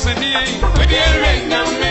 Sini, we dey rain and